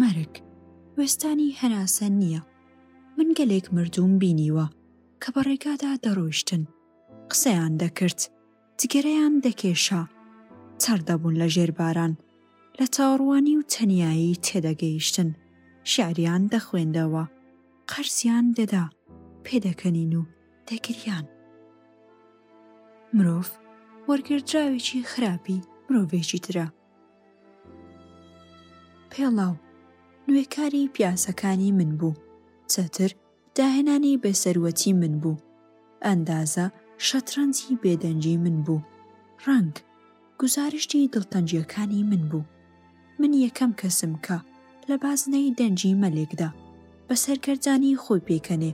مەرگ وێستانی هەناسە نییە من گەلێک مردووم بینیوە کە بە ڕێگادا دەڕۆیشتن قسەیان دەکرد جگەرەیان دەکێشا تەڕ دەبوون لە ژێر باران لە تاوڕوانی و تەنایی تێدەگەیشتن شعریان دەخوێندەوە قەرزیان دەدا پێدەکەنین و دەگریان. مرۆڤ وەرگردراوێکی خراپی مرۆڤێکی ترە. پێڵاو نوێکاری پیاسەکانی من بوو چەتر داهێنانی بێسەروەتی من بوو ئەندازە شەترەنجی بێدەنگی من بوو ڕەنگ گوزارشتی دڵتەنگیەکانی من بوو. من یەکەم کەسم کە لە بازنەی دەنگی مەلێکدا بە سەرگەردانی خۆی پێکەنێ،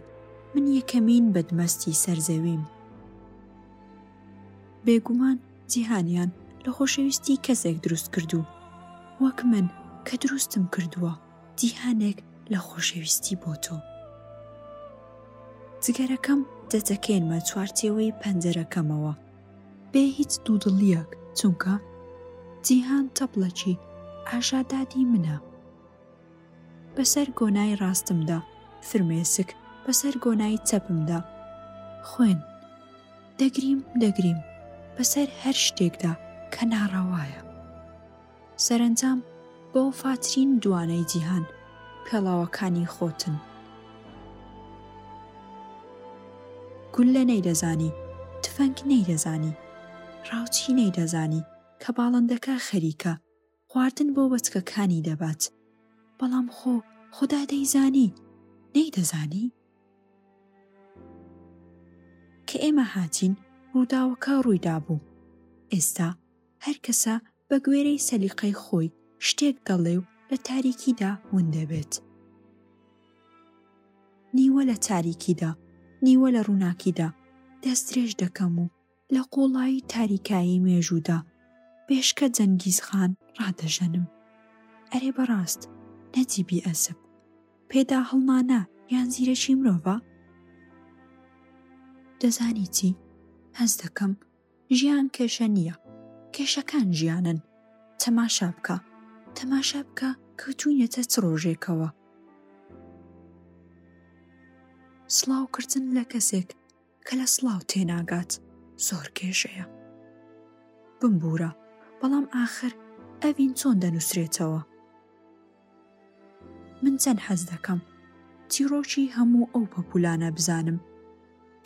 من یەکەمین بەدمەستی سەر زەویم. بێگومان جیهانیان لە خۆشەویستی کەسێک دروست کردوو وەک من کە دروستم کردووە جیهانێک لە خۆشەویستی بۆ تۆ. جگەرەکەم دەتەکێنمە چوارچێوەی پەنجەرەکەمەوە. بێ هیچ دوودڵیەک چونکە جیهان تەپڵەکی ئاژادادی منە بەسەر گۆنای ڕاستمدا فرمێسک بەسەر گۆنای چەپمدا خوێن دەگریم دەگریم بەسەر هەر شتێکدا کە ناڕەوایە. سەرەنجام بەوەفاترین دوانەی جیهان پێڵاوەکانی خۆتن. گوللە نەیدەزانی، تفەنگ نەیدەزانی، ڕاوچی نەیدەزانی کە باڵندەکە خەریکە خواردن بۆ بەچکەکانی دەبات، بەڵام خۆ خودا دەیزانی، نەیدەزانی؟ کە ئێمە هاتین ڕووداوەکە ڕوویدابوو، ئێستا هەر کەسە بە گوێرەی سەلیقەی خۆی شتێک دەڵێ و لە تاریکیدا ون دەبێت. نیوە لە تاریکیدا، نیوە لە ڕووناکیدا دەستدرێژ دەکەم و لە قوڵایی تاریکایی مێژوودا بێشکە جەنگیز خان ڕادەژەنم. ئەرێ بەڕاست نەجیبی ئەسپ پێدا هەڵمانە یان زیرەکی مرۆڤە؟ دەزانی چی؟ هەست دەکەم ژیان کێشە نییە، کێشەکان ژیانن. تەماشا بکە، تەماشا بکە کەوتووینەتە چ ڕۆژێکەوە. سڵاوکردن لە کەسێک کە لە سڵاو تێناگات زۆر کێشەیە. بمبوورە، بەڵام ئاخر ئەڤین چۆن دەنووسرێتەوە؟ من چەند حەز دەکەم چیڕۆکی هەموو ئەو پەپوولانە بزانم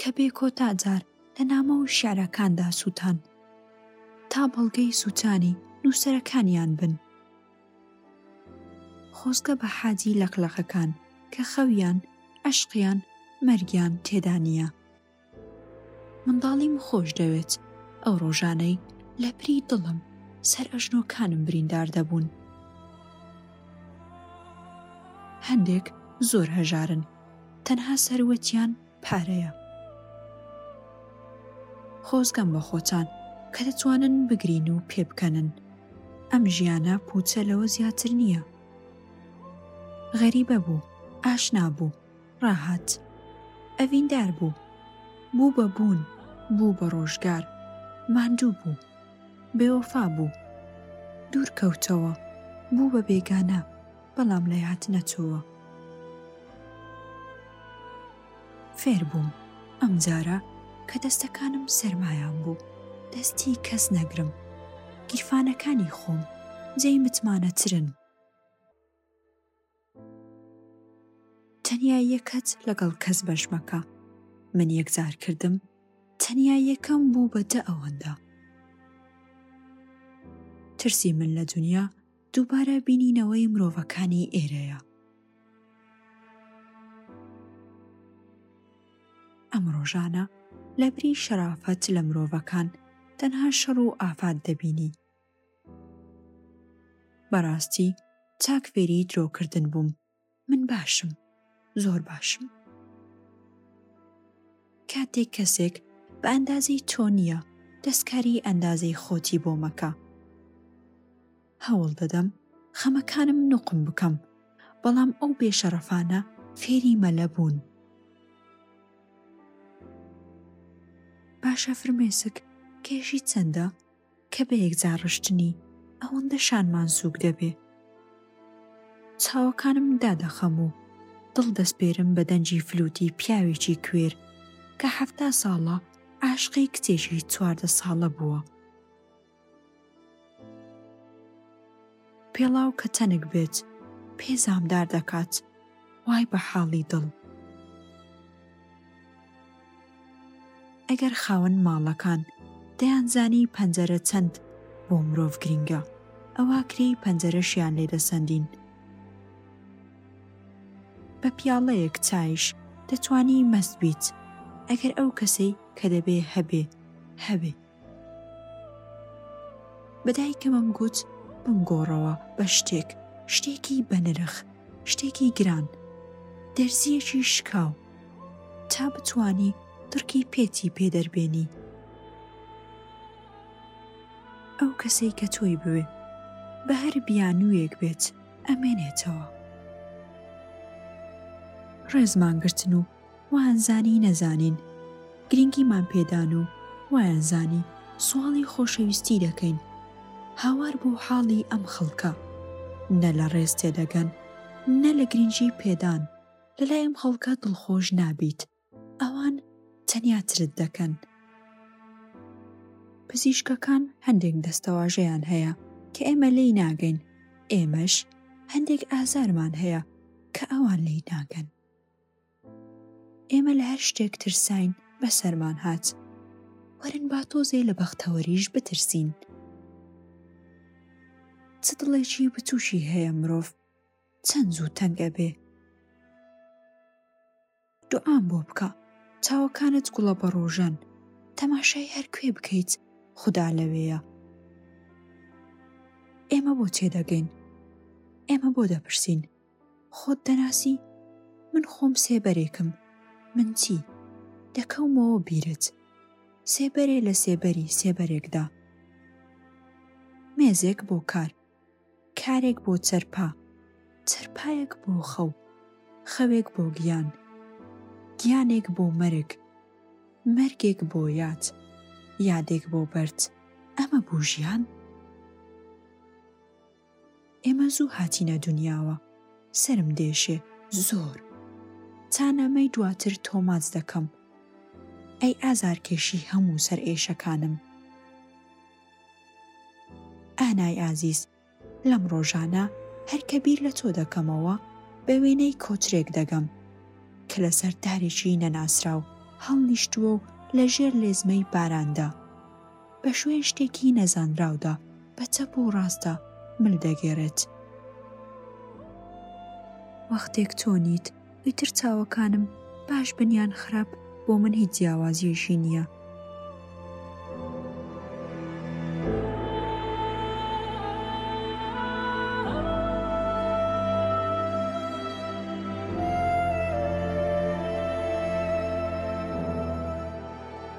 کە بێ کۆتا جار لە نامە و شیعرەکاندا سووتان، تا بەڵگەی سووتانی نووسەرەکانیان بن. خۆزگە بە حاجی لەقلەقەکان کە خەویان، عەشقیان، مەرگیان تێدا نییە. منداڵیم خۆش دەوێت ئەو ڕۆژانەی لە بری دڵم سەر ئەژنۆکانم بریندار دەبوون هەندێک زۆر هەژارن تەنها سەروەتیان پارەیە خۆزگەم بە خۆتان کە دەتوانن بگرین و پێ بکەنن ئەم ژیانە پوچە لەوە زیاتر نییە غەریبە بوو ئاشنا بوو ڕاهات. ئەڤیندار بوو. بوو بە بوون. بوو بە ڕۆژگار. ماندوو بوو. بێوەفا بوو. دوور کەوتەوە. بوو بە بێگانە. بەڵام لای هاتنەتۆوە. فێر بووم. ئەم جارە کە دەستەکانم سەرمایان بوو. دەستی کەس نەگرم. گیرفانەکانی خۆم جێی متمانەترن. تەنیا یەکەت لەگەڵ کەس بەش مەکە من یەکجار کردم تەنیا یەکەم بوو بە دە ئەوەندە ترسی من لە دنیا دووبارە بینینەوەی مرۆڤەکانی ئێرەیە ئەم ڕۆژانە لەبری شەرافەت لە مرۆڤەکان تەنها شەڕ و ئافات دەبینی بەڕاستی چاک فێری درۆ کردن بووم من باشم زۆر باشم کاتێک کەسێک بە ئەندازەی تۆ نییە دەستکاری ئەندازەی خۆتی بۆ مەکە هەوڵ دەدەم خەمەکانم نوقم بکەم بەڵام ئەو بێشەڕەفانە فێری مەلە بوون باشە فرمێسک کێشی چەندە کە بە یەکجار ڕشتنی ئەوەندە شانمان سووک دەبێ. چاوەکانم دادەخەم و دڵ دەسپێرم بە دەنگی فلوتی پیاوێکی کوێر کە حەفتا ساڵە عاشقی کچێکی چواردە ساڵە بووە. پێڵاو کە تەنک بێت پێ زامدار دەکات وای بە حاڵی دڵ. ئەگەر خاوەن ماڵەکان دەیانزانی پەنجەرە چەند بۆ مرۆڤ گرینگە ئەوا کرێی پەنجەرەشیان لێ دەسەندین. بە پیاڵەیەک چایش دەتوانی مەست بیت ئەگەر ئەو کەسەی کە دەبێ هەبێ هەبێ. بە دایکمم گوت بمگۆڕەوە بە شتێک، شتێکی بەنرخ، شتێکی گران، دەرزییەکی شکاو، تا بتوانی دڕکی پێتی پێ دەربێنی. ئەو کەسەی کە تۆی بوێ، بە هەر بیانوویەک بێت، ئەمێنێتەوە. ڕێزمان گرتن و. وایانزانی نەزانین گرنگیمان پێدان و وایانزانی سواڵی خۆشەویستی دەکەین، هاوار بوو حاڵی ئەم خەڵکە، نە لە ڕێز تێدەگەن، نە لە گرنگی پێدان، لەلای ئەم خەڵکە دڵخۆش نابیت، ئەوان تەنیا ترت دەکەن. پزیشکەکان هەندێک دەستەواژەیان هەیە کە ئێمە لێی ناگەین، ئێمەش هەندێک ئازارمان هەیە کە ئەوان لێی ناگەن. ئێمە لە هەر شتێک ترساین بەسەرمان هات، وەرن با تۆزێ لە بەختەوەریش بترسین. چ دڵێکی بچووکی هەیە مرۆڤ چەند زوو تەنگ ئەبێ. دوعام بۆ بکە، چاوەکانت گوڵە بە ڕۆژەن، تەماشای هەر کوێ بکەیت خودا لەوێیە. ئێمە بۆ تێدەگەین، ئێمە بۆ دەپرسین خۆت دەناسی؟ من خۆم سێبەرێکم، من چی؟ دەکەومەوە بیرت. سێبەرێ لە سێبەری سێبەرێکدا. مێزێک بۆ کار، کارێک بۆ چەرپا، چەرپایەک بۆ خەو، خەوێک بۆ گیان، گیانێک بۆ مەرگ، مەرگێک بۆ یاد، یادێک بۆ بەرد، ئەمە بوو ژیان؟ ئێمە زوو هاتینە دونیاوە سەرم دێشێ زۆر تا نامەی دواتر تۆماچ دەکەم ئەی ئازارکێشی هەموو سەرئێشەکانم ئانای ئازیز لەم ڕۆژانە هەر کە بیر لە تۆ دەکەمەوە بە وێنەی کۆترێک دەگەم کە لەسەر دارێکی نەناسراو هەڵنیشتووە و لە ژێر لێزمەی باراندا بە شوێن شتێکی نەزانراودا بە چەپ و ڕاستدا مل دەگێڕێت. وەختێک تۆ نیت، ئیتر چاوەکانم باش بن یان خراپ بۆ من هیچ جیاوازییەکی نییە.